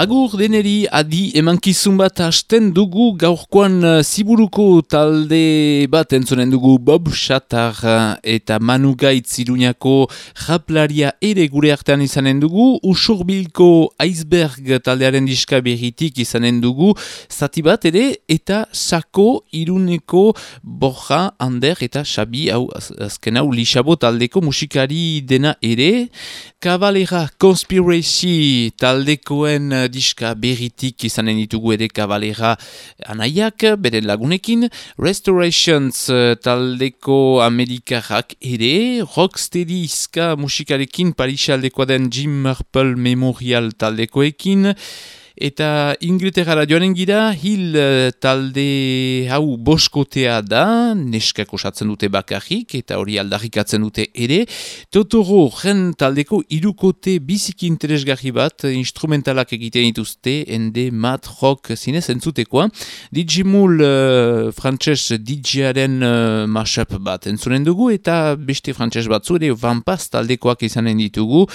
Agur deneri adi emankizun bat hasten dugu gaurkoan uh, ziburuko talde bat entzonen dugu Bob Shatar uh, eta Manu Gaitz iruñako japlaria ere gure artean izanen dugu. Usurbilko Iceberg taldearen diska berritik izanen dugu. Zati bat ere eta Sako iruneko Borja, Ander eta Xabi hau az- azken hau Lixabo taldeko musikari dena ere. Kabalera Conspiracy taldekoen eh, diska berritik izanen ditugu ere Kabalera anaiak, beren lagunekin, Restorations eh, taldeko amerikarrak ere, Rocksteady izka musikarekin Parisaldekoa den Jim Marple Memorial taldekoekin, Eta Inglaterra joanen gira, hil eh, talde hau boskotea da, neskak osatzen dute bakarrik, eta hori aldarrikatzen dute ere. Totoro jen taldeko irukote biziki interesgarri bat, eh, instrumentalak egiten dituzte, ende mat rock zinez entzutekoa. Digimul uh, frantses DJaren uh, mashup bat entzunen dugu, eta beste frantses batzu ere vampaz taldekoak izanen ditugu,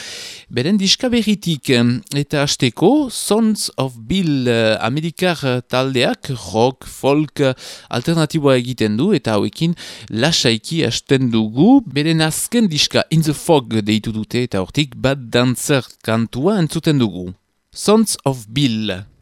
beren diska berritik. Eta hasteko, Sons of Bill uh, Amerikar uh, taldeak rock, folk uh, alternatiboa egiten du eta hauekin lasaiki hasten dugu. Beren azken diska In the Fog deitu dute eta hortik Bad Dancer kantua entzuten dugu. Sons of Bill.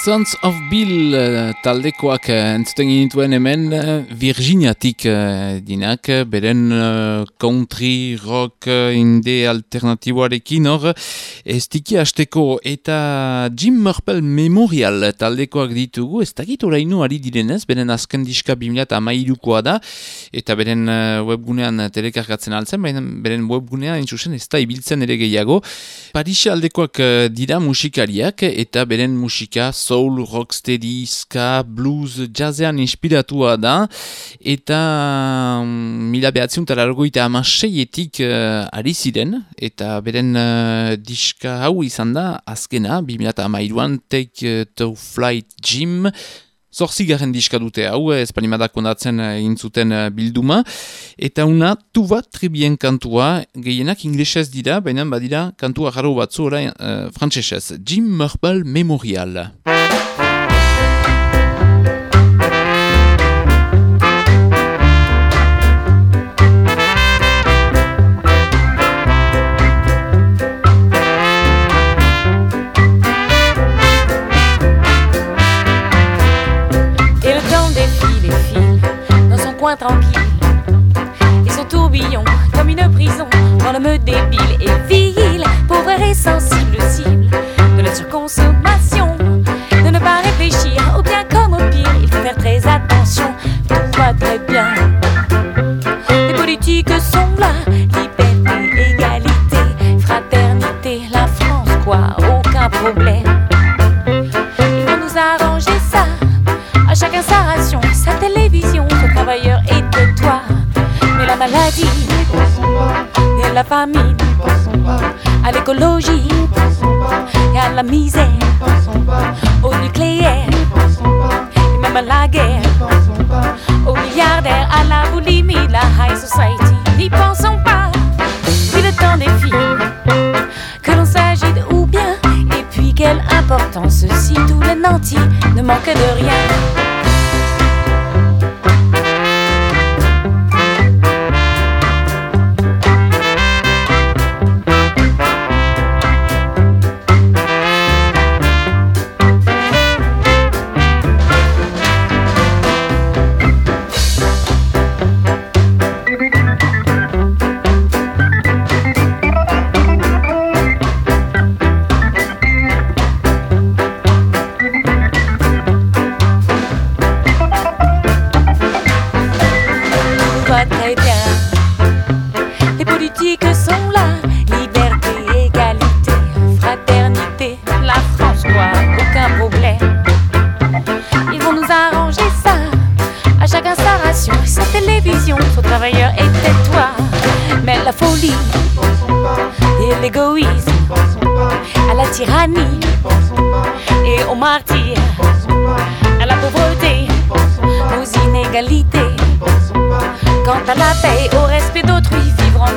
Sons of Bill eh, taldekoak eh, entzuten ginituen hemen eh, Virginiatik dinak, beren country, rock, inde alternatiboarekin hor, ez tiki hasteko eta Jim Murpel Memorial taldekoak ditugu, ez dakit orainu ari direnez, beren azken diska 2008koa da, eta beren webgunean telekargatzen altzen, beren webgunean intzuzen ez da ibiltzen ere gehiago. Parisa aldekoak dira musikariak eta beren musika soul, rocksteady, ska, blues, jazzean inspiratua da. Eta um, mila behatziun talargoita amaseietik uh, ari ziren. Eta beren uh, diska hau izan da azkena, 2008an Take uh, to Flight Gym Zorzigarren diska dute hau, espanimadak ondatzen egin zuten eh, bilduma, eta una tuba tribien kantua, gehienak inglesez dira, baina badira kantua jarro batzu orain uh, frantsesez. Jim Murpel Memorial. Tranquille. Et son tourbillon comme une prison dans le me débile et vil. Pauvre et sensible cible de la surconsommation. Famine, à l'écologie. Et à la misère, au nucléaire. Et même à la guerre, aux milliardaires, à la boulimie, la high society. N'y pensons pas, puis le temps défile, que l'on s'agite ou bien, et puis quelle importance si tous les nantis ne manquent de rien.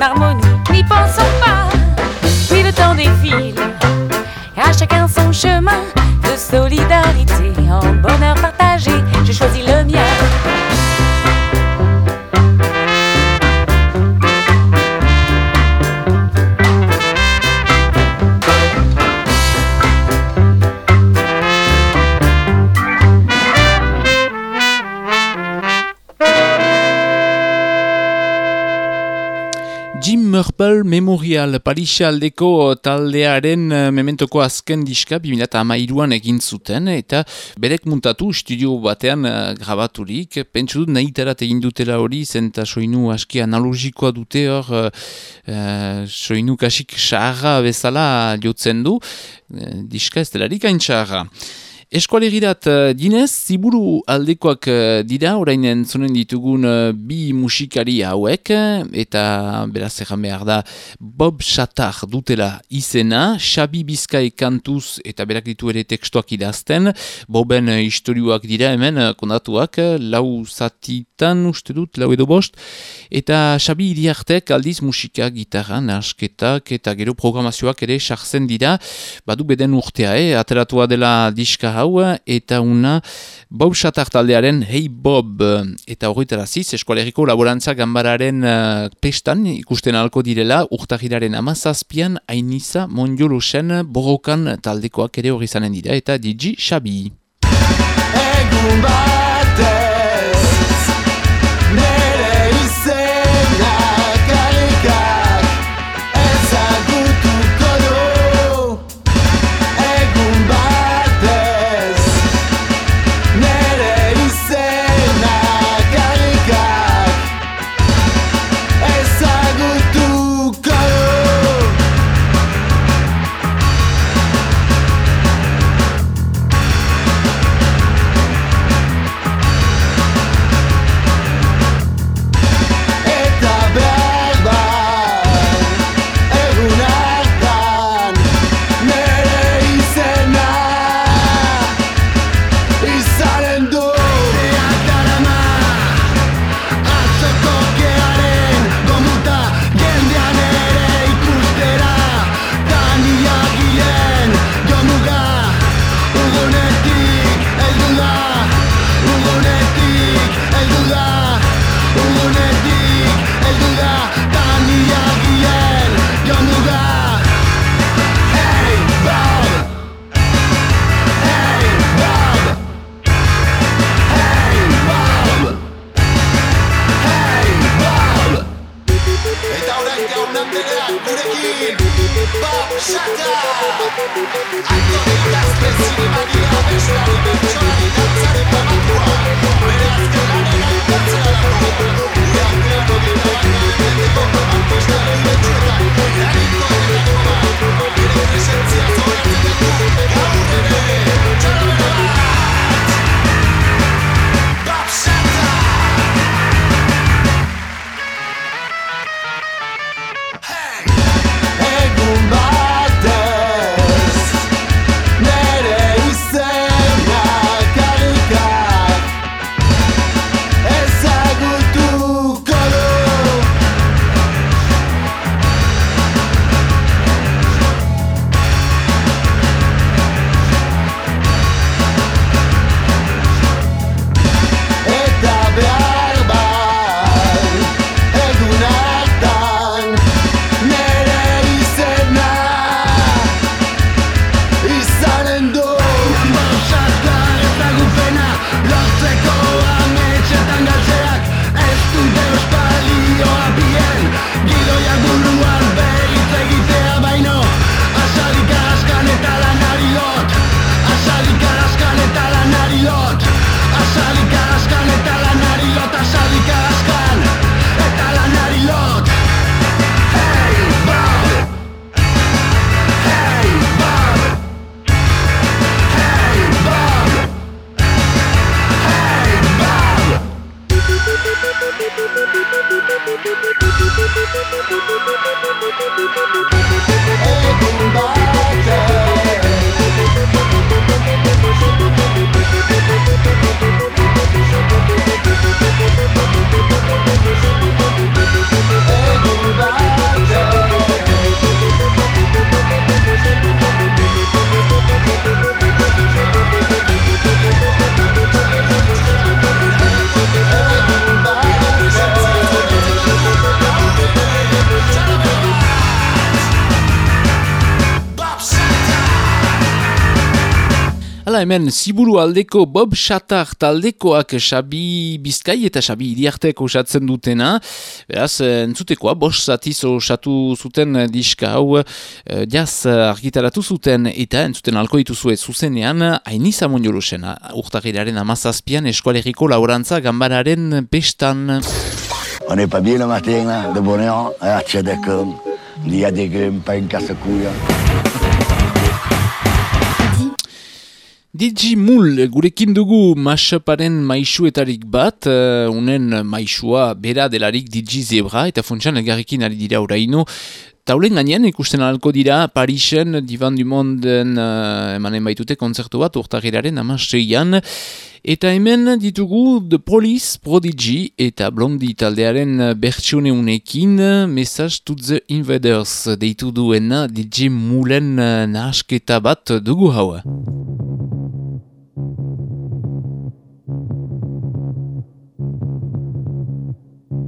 marmot. Memorial Parisa aldeko taldearen eh, mementoko azken diska 2008an egin zuten eta berek muntatu studio batean eh, grabaturik. Pentsu dut nahitarat egin dutela hori zenta soinu aski analogikoa dute hor uh, soinu kasik saharra bezala jotzen du. Diska ez delarik hain saharra. Eskualegirat uh, dinez, ziburu aldekoak uh, dira, orain entzunen ditugun uh, bi musikari hauek, eh, eta beraz egan behar da Bob Shatar dutela izena, Xabi Bizkai kantuz eta berak ditu ere tekstuak idazten, Boben uh, istorioak dira hemen kondatuak, lau zatitan uste dut, lau edo bost, eta Xabi iriartek aldiz musika, gitarra, nasketak eta gero programazioak ere sartzen dira, badu beden urtea, eh? ateratua dela diska hau, eta una Bob Shatar taldearen Hey Bob, eta horretara ziz, eskualeriko laborantza gambararen uh, pestan ikusten alko direla, urtahiraren amazazpian, Ainiza Monjolosen borrokan taldekoak ere hori zanen dira, eta Digi Xabi. Egun batez hemen, ziburu aldeko Bob Shatar taldekoak Xabi Bizkai eta Xabi Iriartek osatzen dutena. Beraz, eh, entzutekoa, bos zatiz osatu zuten eh, diska hau, eh, jaz eh, argitaratu zuten eta entzuten alko dituzue zuzenean, hainiza monjolosena, urtagiraren amazazpian eskualeriko laurantza gambararen pestan. On n'est pas bien le matin, là, de bonne heure, à Tchadakon. Il y a des grumes, pas une casse-couille. Digi Mul, gurekin dugu masaparen maisuetarik bat, uh, unen maisua bera delarik Digi Zebra, eta funtsan elgarrekin ari dira oraino. Taulen gainean ikusten alko dira Parisen Divan du Monden uh, emanen baitute kontzertu bat urtagiraren amaseian. Eta hemen ditugu The Police, Prodigy eta Blondie taldearen bertsione unekin Message to the Invaders deitu duena DJ Mulen uh, nahasketa bat dugu haua.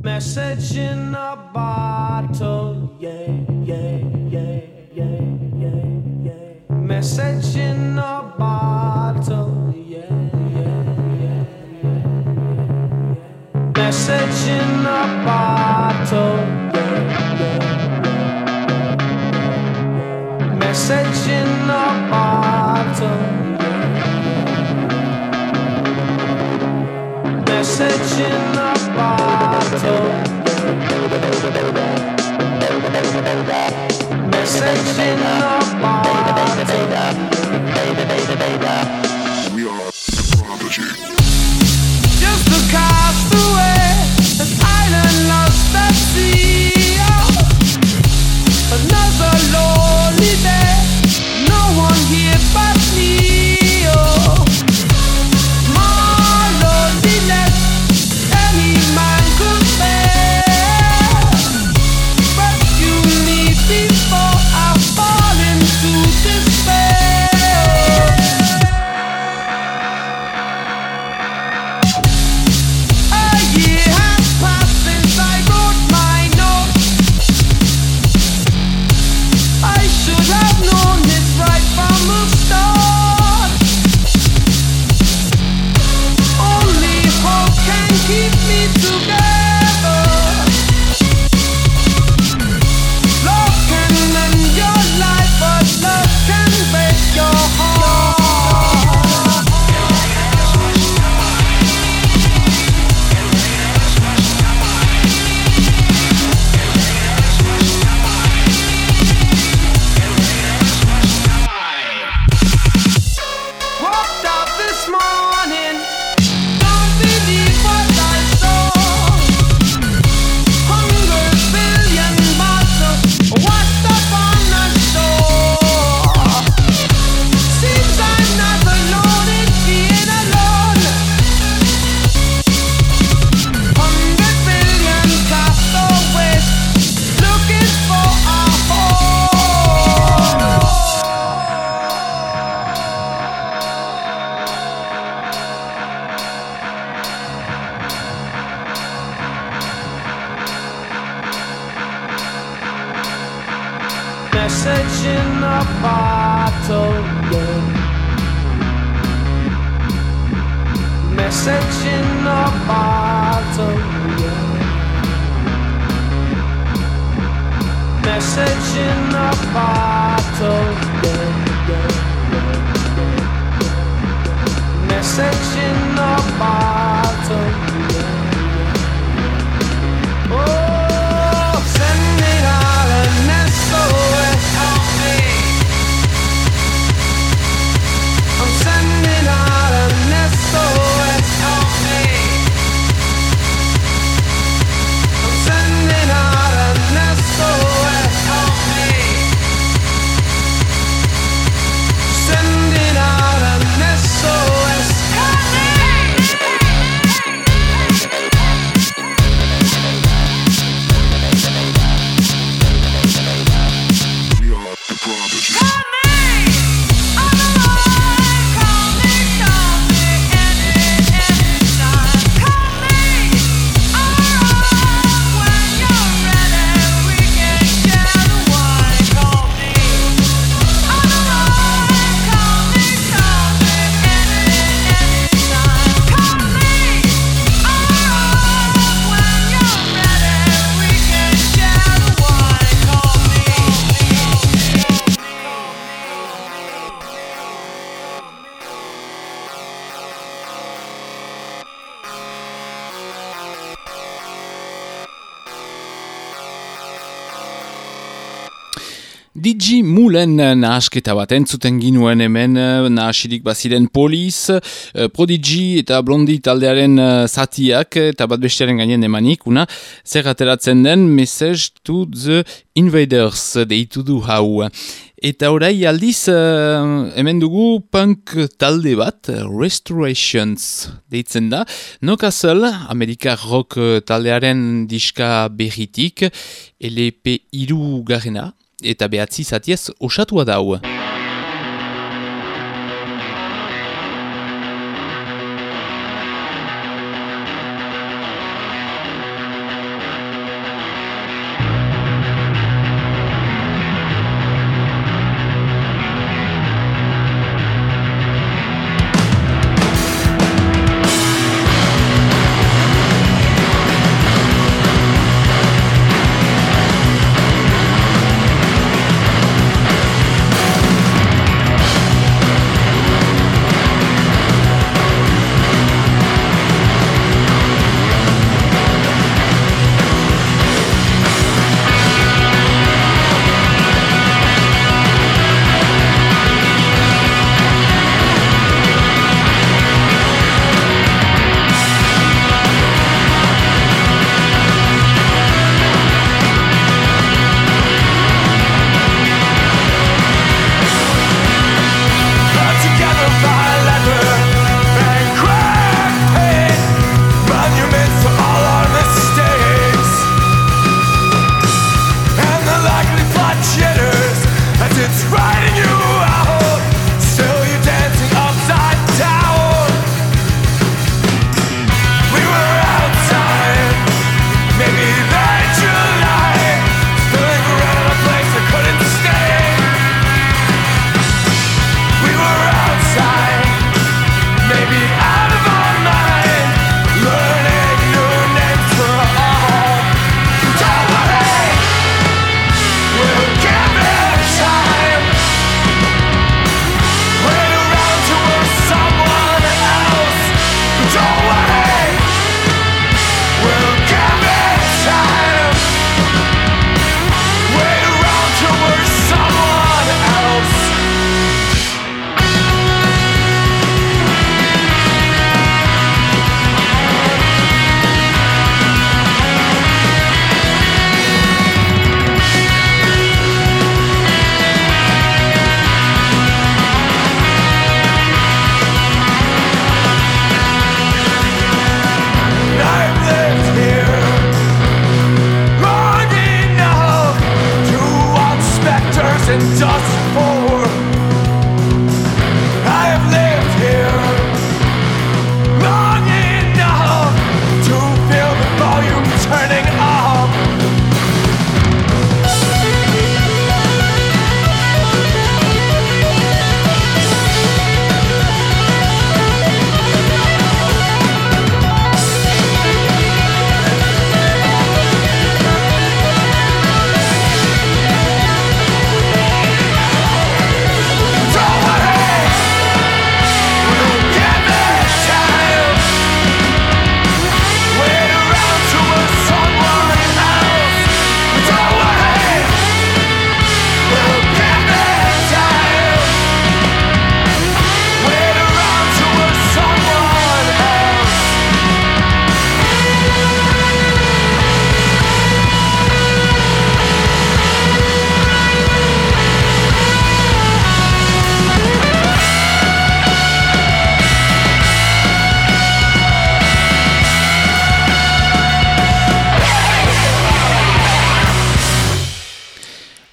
Message in a bottle, yeah, yeah, yeah, yeah, yeah, yeah. Message in a bottle, yeah, yeah, yeah, yeah, yeah. Message in a bottle, yeah, yeah, yeah, yeah. Message in a bottle, Message in a bottle. Message in a bottle. We are the prodigy. Just a castaway, an island lost at sea. Another lonely day, no one here but me. Yeah. Mulen nahasketa bat entzuten ginuen hemen eh, nahasirik baziren poliz, eh, Prodigy eta Blondi taldearen eh, zatiak eta bat bestearen gainen emanik, una zer ateratzen den Message to the Invaders deitu du hau. Eta orai aldiz hemen dugu punk talde bat, Restorations deitzen da. No Castle, Amerikar rock taldearen diska berritik, LP iru garena, eta behatzi zatiez osatua dau.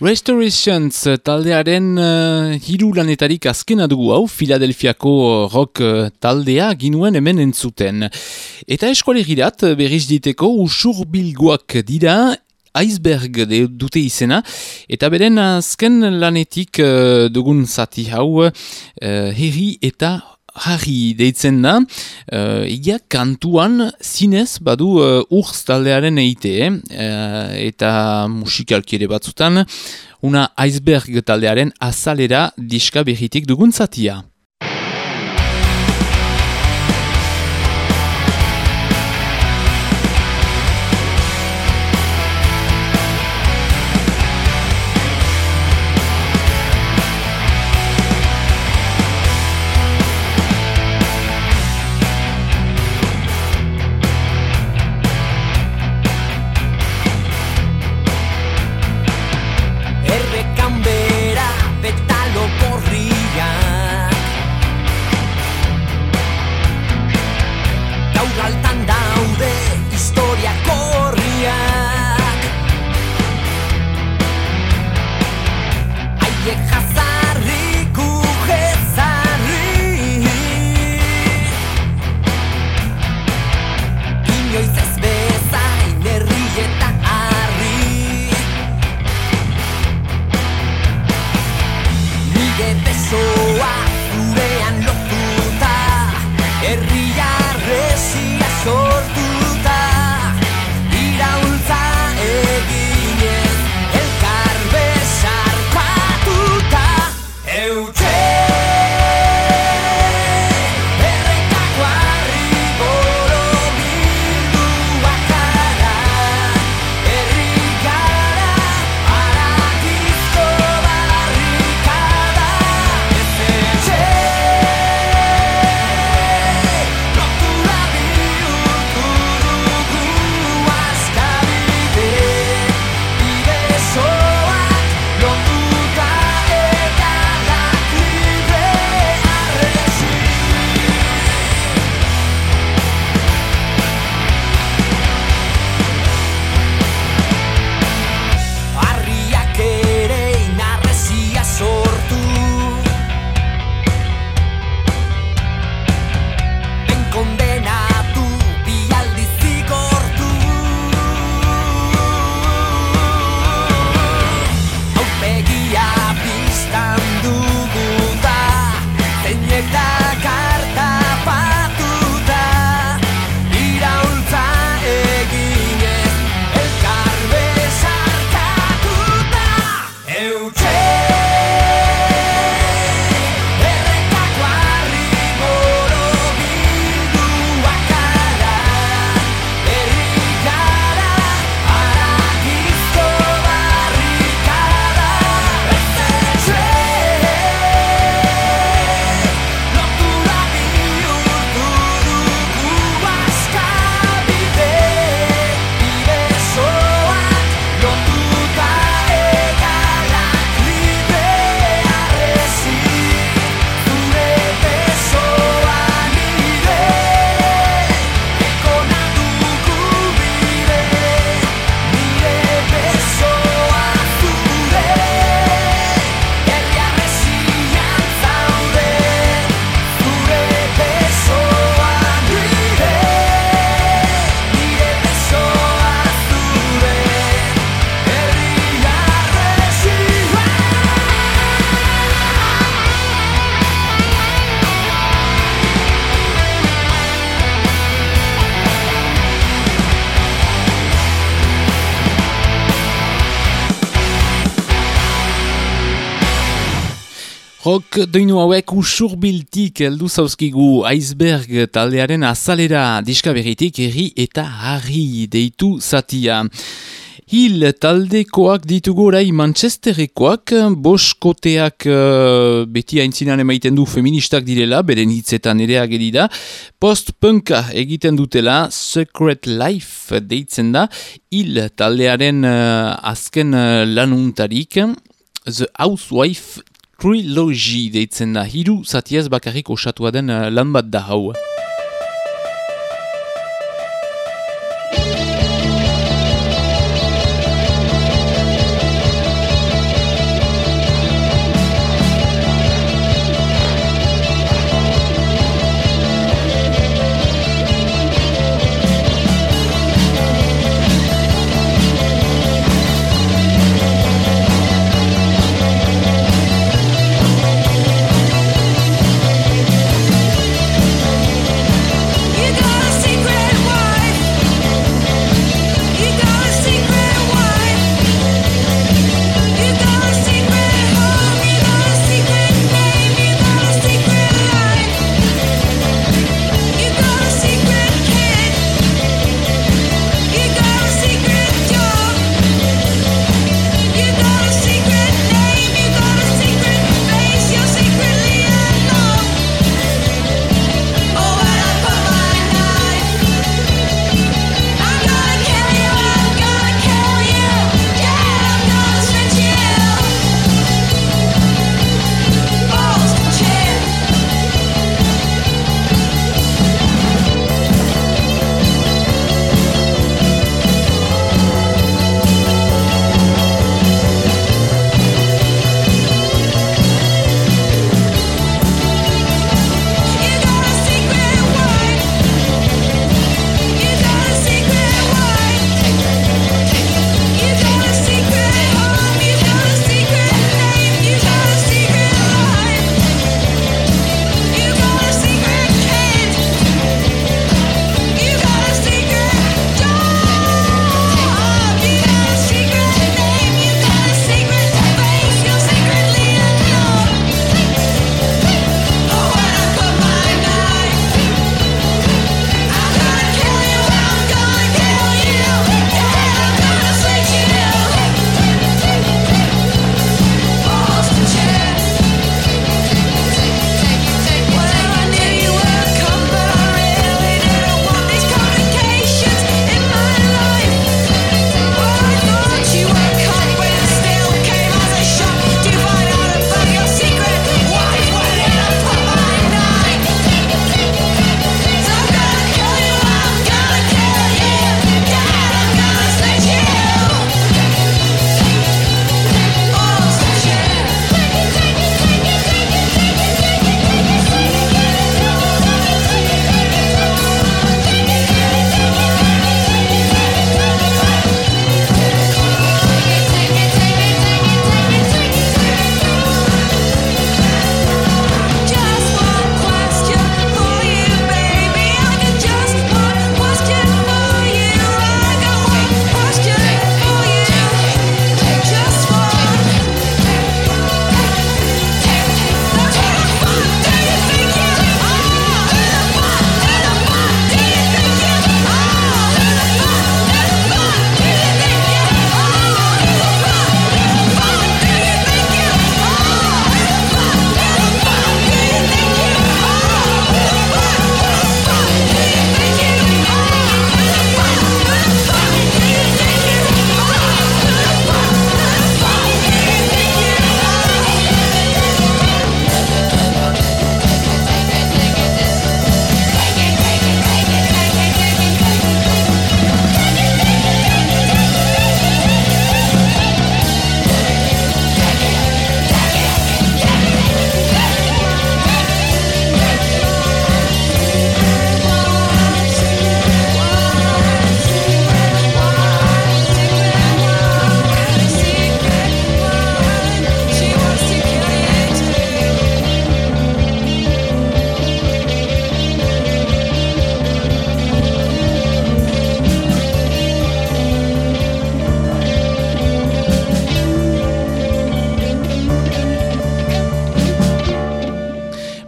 Restorations eh, taldearen uh, hiru lanetarik azkena dugu hau, Filadelfiako rock eh, taldea ginuen hemen entzuten. Eta eskualegirat berriz diteko usurbilgoak dira, Iceberg de, dute izena, eta beren azken lanetik uh, dugun zati hau, uh, herri eta Harri deitzen da, uh, kantuan zinez badu uh, urz taldearen eite, uh, eta musikalki ere batzutan, una iceberg taldearen azalera diska berritik dugun Rock doinu hauek usurbiltik heldu zauzkigu iceberg taldearen azalera diska berritik herri eta harri deitu zatia. Hil taldekoak ditugu orai Manchesterekoak, boskoteak uh, beti haintzinan emaiten du feministak direla, beren hitzetan ere ageri da, post-punka egiten dutela, Secret Life deitzen da, hil taldearen uh, azken uh, lanuntarik, The Housewife Trilogy deitzen da, hiru zatiez bakarrik osatua den uh, lan bat da hau.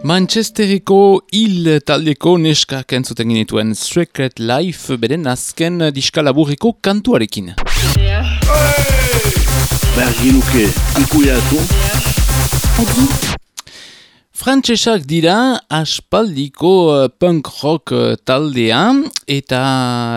Manchestereko hil taldeko neskak entzuten ginituen Secret Life beren azken diskalaburreko kantuarekin. Behar genuke ikuiatu. Frantsesak dira aspaldiko eh, punk rock eh, taldea eta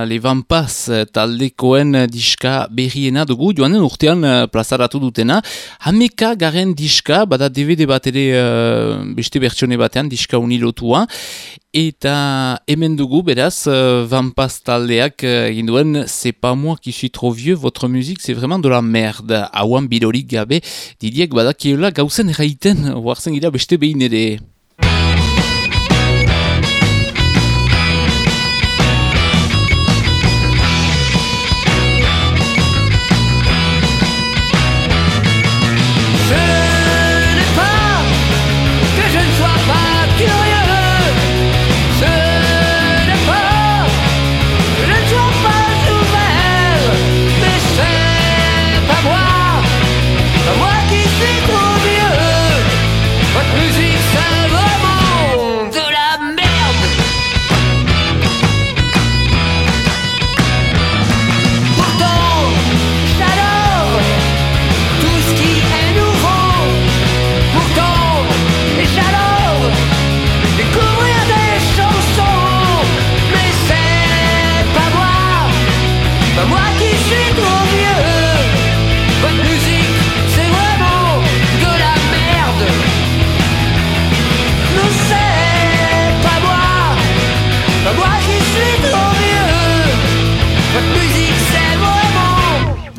Levanpaz eh, taldekoen diska berriena dugu joanen urtean plazaratu dutena. Hameka garen diska, bada DVD bat ere eh, beste bertsione batean diska unilotua eta hemen dugu beraz uh, taldeak uh, egin duen c'est pas moi qui suis trop vieux, votre musique c'est vraiment de la merde. Hauan bilorik gabe didiek badakiola gauzen erraiten, oartzen gira beste behin inni de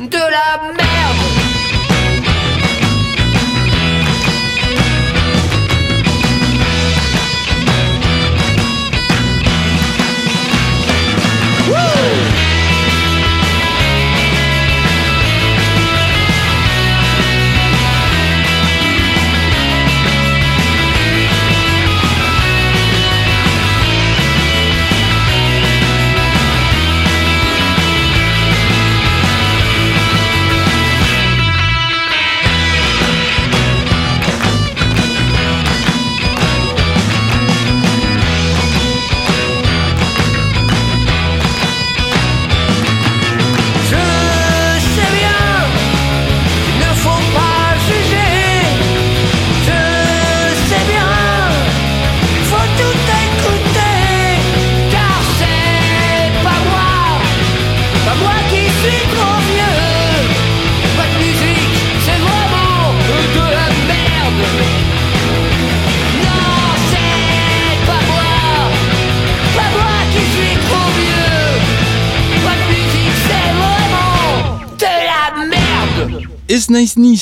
de la merde.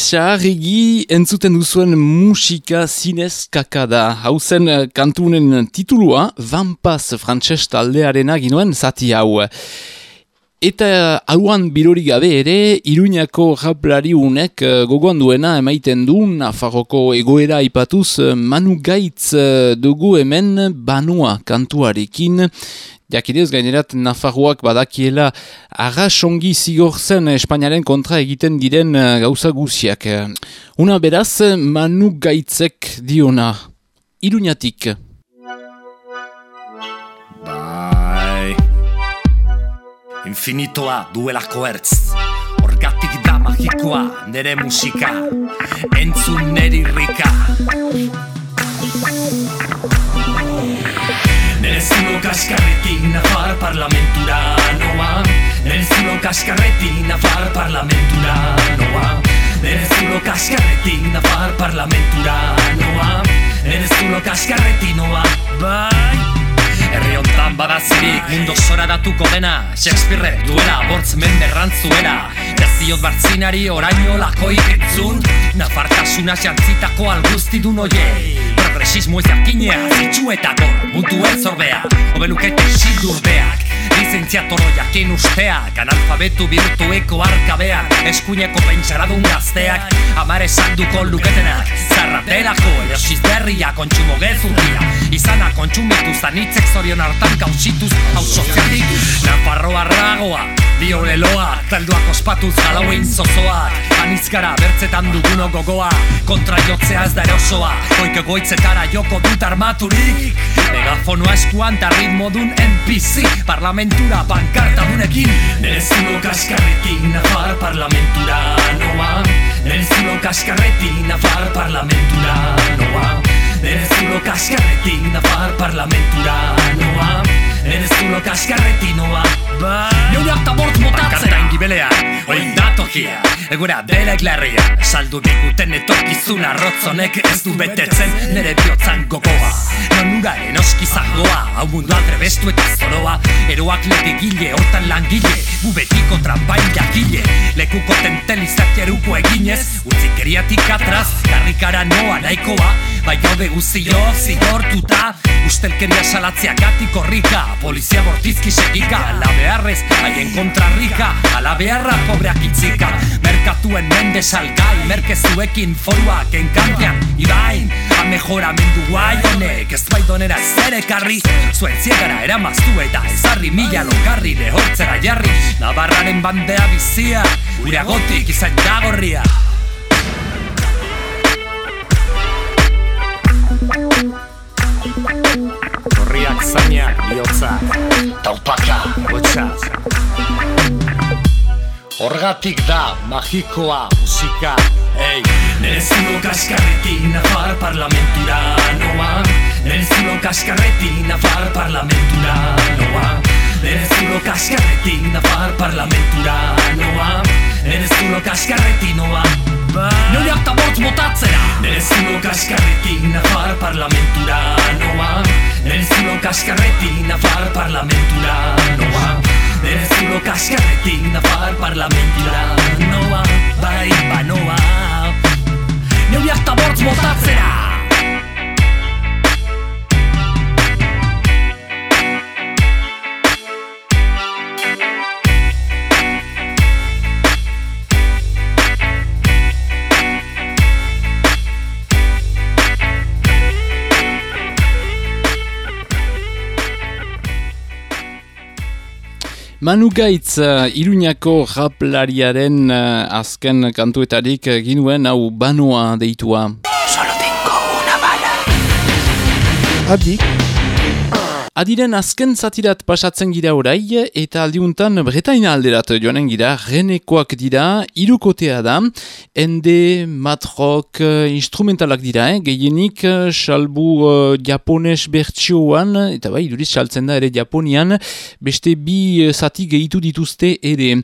Saharregi entzuten duzuen musika zinez kakada. Hau zen eh, kantunen titulua, Vampaz frantses taldearena ginoen zati hau. Eta hauan birori gabe ere, Iruñako raplari unek eh, gogoan duena emaiten du, Nafarroko egoera aipatuz eh, Manu Gaitz eh, dugu hemen banua kantuarekin, Jakidez gainerat Nafarroak badakiela arrasongi zigorzen Espainiaren kontra egiten diren eh, gauza guziak. Una beraz, Manu Gaitzek diona. Iruñatik. Bai Infinitoa duelako ertz Horgatik da magikoa nere musika Entzun neri rika Nere zulo kaskarretik nafar parlamentura noa. Nere zulo kaskarretik nafar parlamentura noa. Nere zulo kaskarretik nafar parlamentura noa. Nere zulo kaskarretik noa. Bai. Herri hontan badazirik mundu datuko dena. Shakespeare duela, bortz mende rantzuela Jaziot bartzinari oraino lakoik entzun. Nafartasuna jantzitako alguzti du noie Progresismo ez zitsu eta gor Mutu ez ordea, obelukete sildurbeak Lizentziatoro jakin usteak Analfabetu birtueko arkabeak Eskuineko pentsaradun gazteak Amare salduko luketenak Zarratelako erosiz berria kontsumo gezurria Izana kontsumitu zanitzek zorion hartan gauzituz Hau sozialik Nafarroa ragoa Bioleloak, talduak ospatuz galauin zozoak Anizkara bertzetan duguno gogoa Kontra jotzea ez da erosoa Goik egoitzetara joko dut armaturik Megafonoa eskuan ta ritmo dun NPC Parlamentura pankarta dunekin Nere zulo kaskarretik nafar parlamentura noa? Nere zulo kaskarretik nafar parlamentura noa? Nere zulo kaskarretik nafar parlamentura noa Nere zulo kaskarretik noa Ba Neurak ta bort motatzea. Pankarta ingibelean, oi. datokia. Egura dela eglarria Saldu diguten etorkizuna rotzonek ez du betetzen nere bihotzan gogoa. Nonuraren oski zangoa Hau mundu atrebestu eta zoroa. Eroak ledigile, hortan langile Gu betiko trampain jakile. Lekuko tentelizak eruko eginez Utzikeriatik atraz, garrikara noa nahikoa Bai gaude guzio, zigortuta. Ustelkeria salatzea gatik horrika. Polizia bortizki segika. Ala beharrez, haien kontrarrika Ala beharra pobreak itzika. Merkatuen mende salgai. Merkezuekin foruak enkantean Ibain, a mejoramendu guai honek. Ez bai donera zer ekarri. Zuen ziegara eramaztu eta ezarri. Mila lokarri lehortzera jarri. Navarraren bandea bizia. Gure agotik izan jagorria Horriak zainak, bihotza. Taupaka, gotxaz Horgatik da, magikoa, musika Ei, nere zulo kaskarretik nafar parlamentura noa. Nere zulo kaskarretik nafar parlamentura noa. Nere zulo kaskarretik nafar parlamentura noa. Nere zulo kaskarretik noa Neurak ta bort motatzera Nere zulo kaskarretik nafar parlamentura noa Nere zulo kaskarretik nafar parlamentura noa Nere zulo kaskarretik nafar parlamentura noa Bai, ba noa Neurak ta Manu Gaitz, uh, Iruñako raplariaren uh, azken kantuetarik uh, ginuen hau banoa deitua. Adik, Adiren azken zatirat pasatzen gira orai eta aldiuntan Bretaina alderat joanen gira, renekoak dira, irukotea da, ende, matrok, eh, instrumentalak dira, eh? gehienik eh, salbu uh, japones bertsioan, eta bai, iduriz saltzen da ere japonian, beste bi eh, zati gehitu dituzte ere.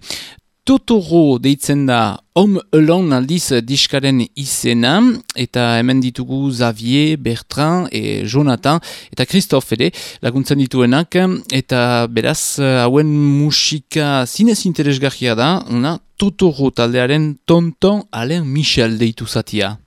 Totoro deitzen da Home Alone aldiz diskaren izena eta hemen ditugu Xavier, Bertrand, e Jonathan eta Christophe ere laguntzen dituenak eta beraz hauen musika zinez interesgarria da una Totoro taldearen tonton Alain Michel deitu zatia.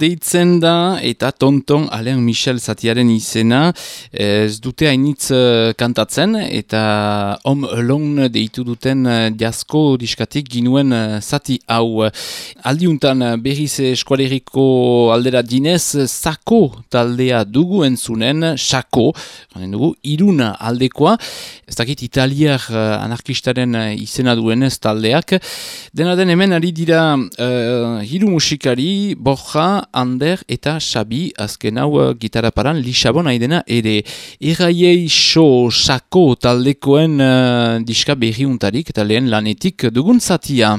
Deitzen da eta tonton Alain Michel zatiaren izena. Ez dute hainitz eh, kantatzen eta Home Alone deitu duten eh, diasko diskatik ginuen eh, zati hau. Aldiuntan berriz eskualeriko aldera dinez Sako taldea dugu entzunen Sako, dugu, iruna aldekoa. Ez dakit italiar anarkistaren izena duenez taldeak. Dena den hemen ari dira uh, hiru musikari Borja, Ander eta Xabi azken hau uh, gitarra paran Lixabon aidena ere Erraiei so sako taldekoen uh, diska berriuntarik eta lehen lanetik dugun zatia.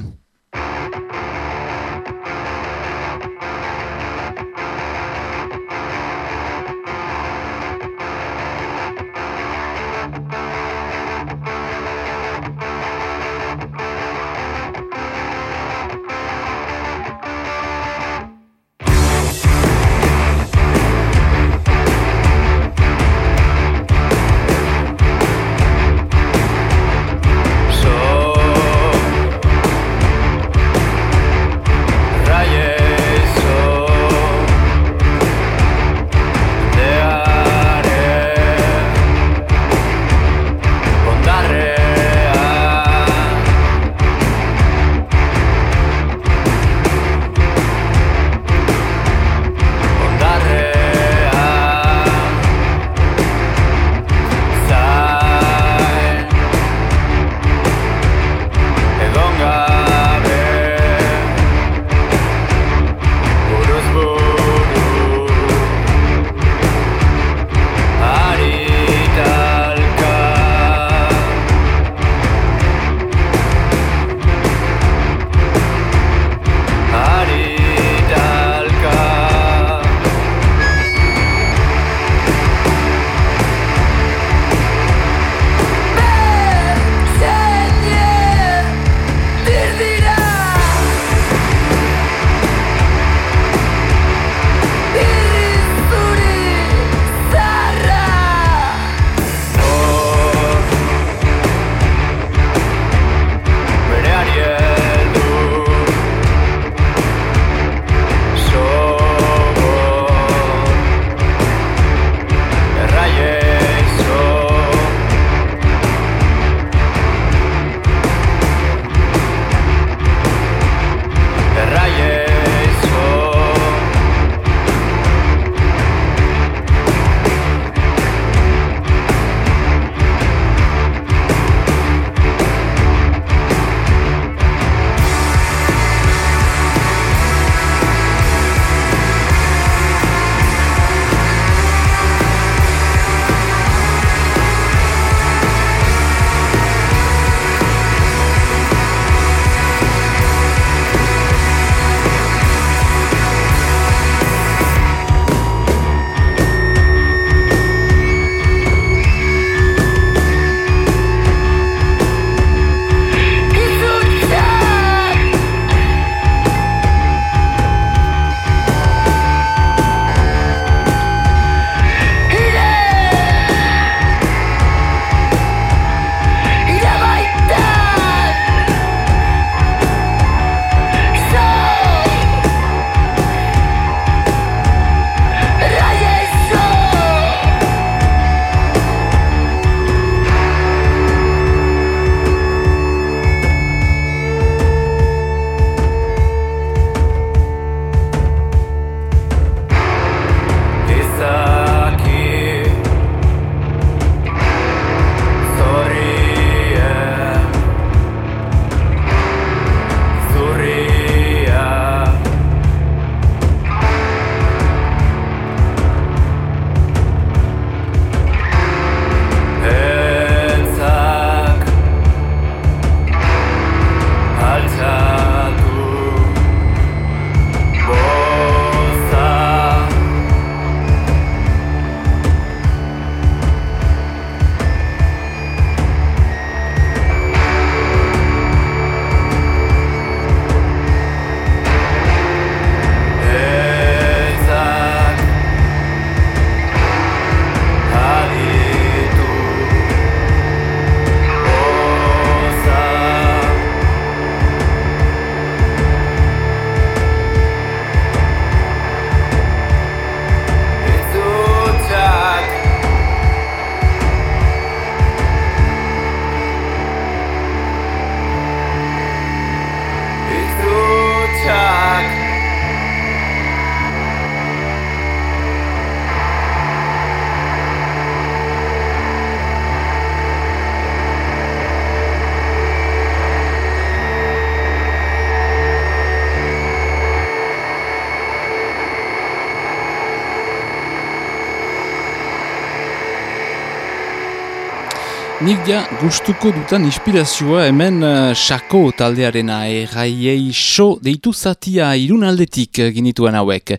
Nik gustuko dutan inspirazioa hemen Sako taldearena erraiei so deitu zatia irun aldetik uh, ginituen hauek.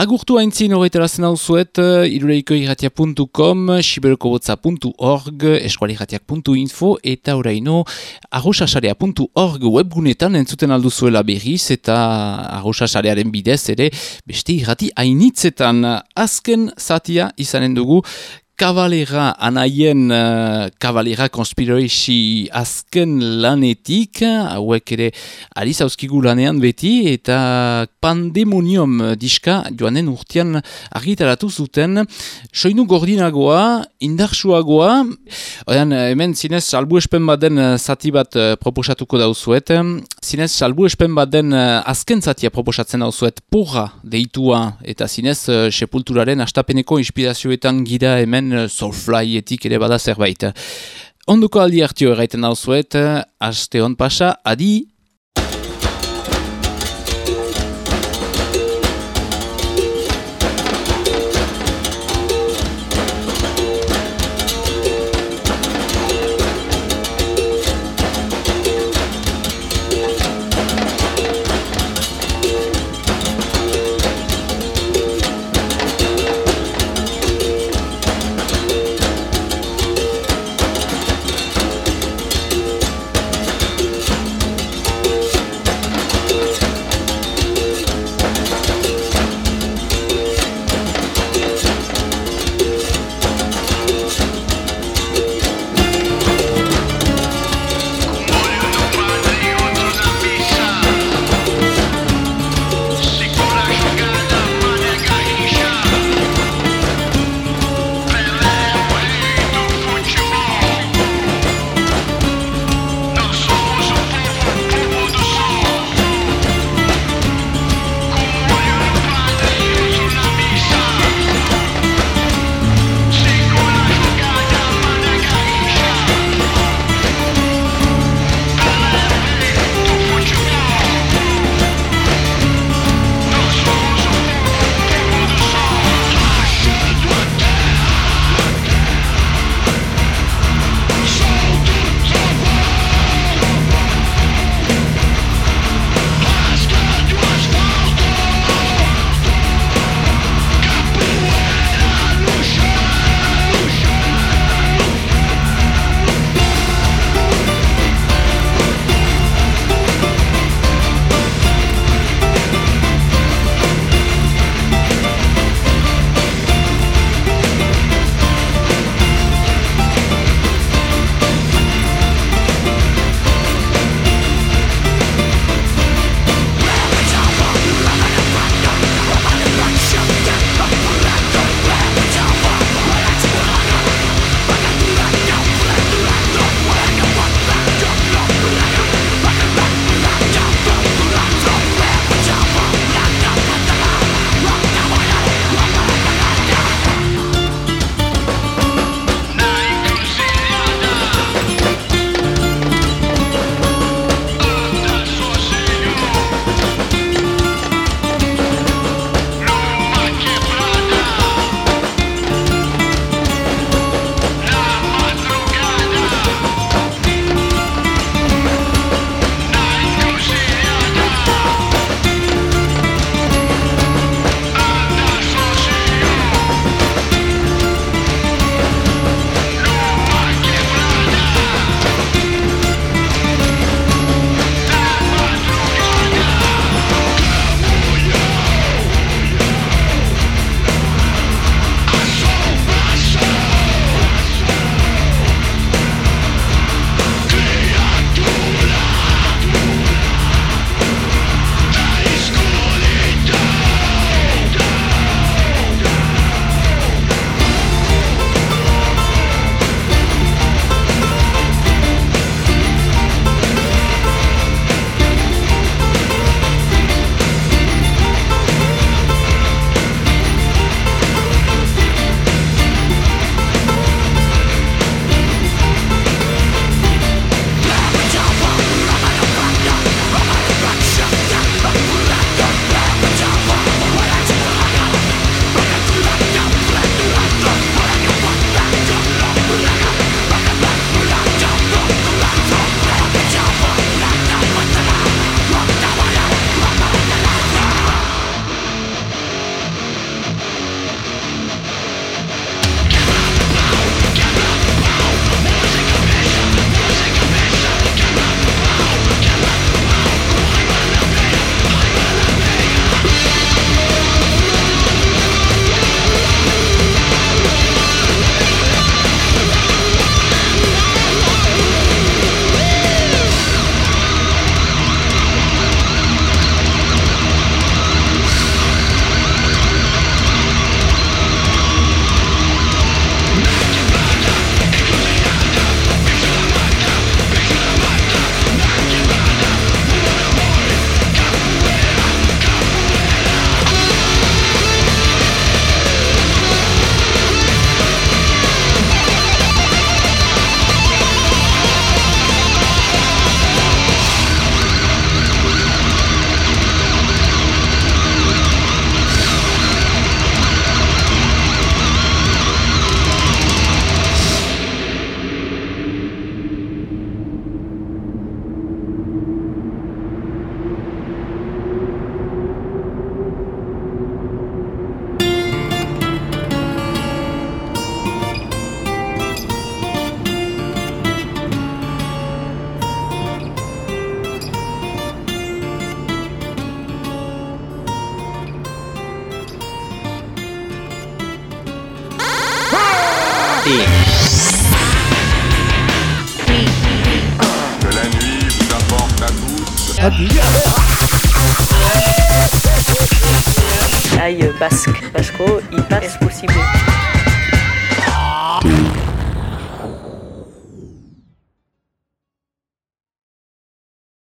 Agurtu haintzin horretarazen hau zuet, uh, irureiko irratia.com, siberokobotza.org, eskualirratiak.info eta oraino arrosasarea.org webgunetan entzuten alduzuela berriz eta arrosasarearen bidez ere beste irrati hainitzetan azken zatia izanen dugu Kabalera anaien uh, Kabalera konspiroisi azken lanetik, hauek ere ari zauzkigu lanean beti, eta pandemonium diska joanen urtean argitaratu zuten, soinu gordinagoa, indarsuagoa, oian, hemen zinez salbu espen baden zati bat uh, proposatuko dauzuet, zinez salbu espen baden uh, azken zatia proposatzen dauzuet porra deitua, eta zinez uh, sepulturaren astapeneko inspirazioetan gira hemen Soulflyetik ere bada zerbait. Onduko aldi hartio erraiten dauzuet, aste hon pasa, adi!